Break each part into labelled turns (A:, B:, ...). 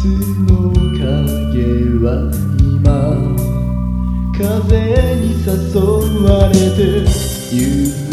A: つの影は今。風に誘われてゆ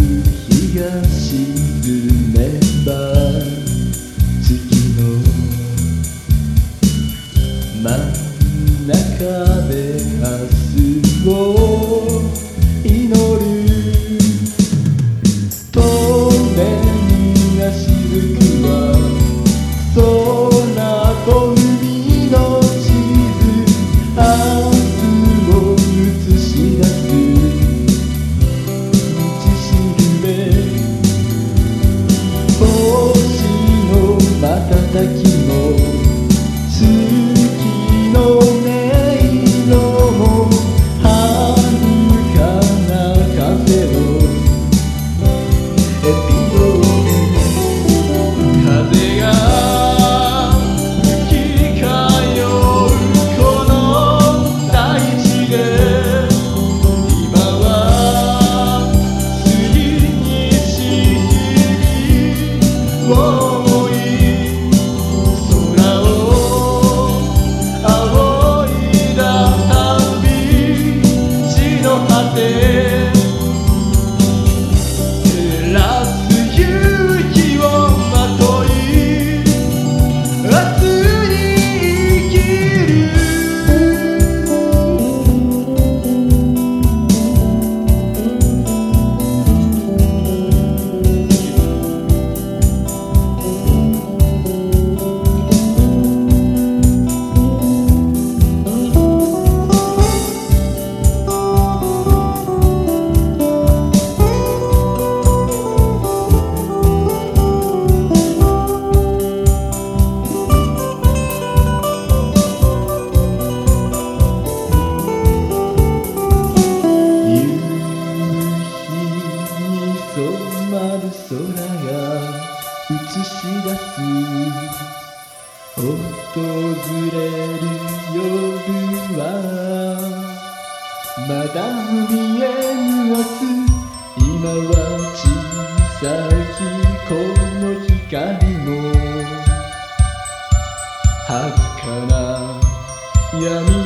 A: 映し出す。訪れる夜はまだ見えぬ明日。今は小さいこの光も。遥かな闇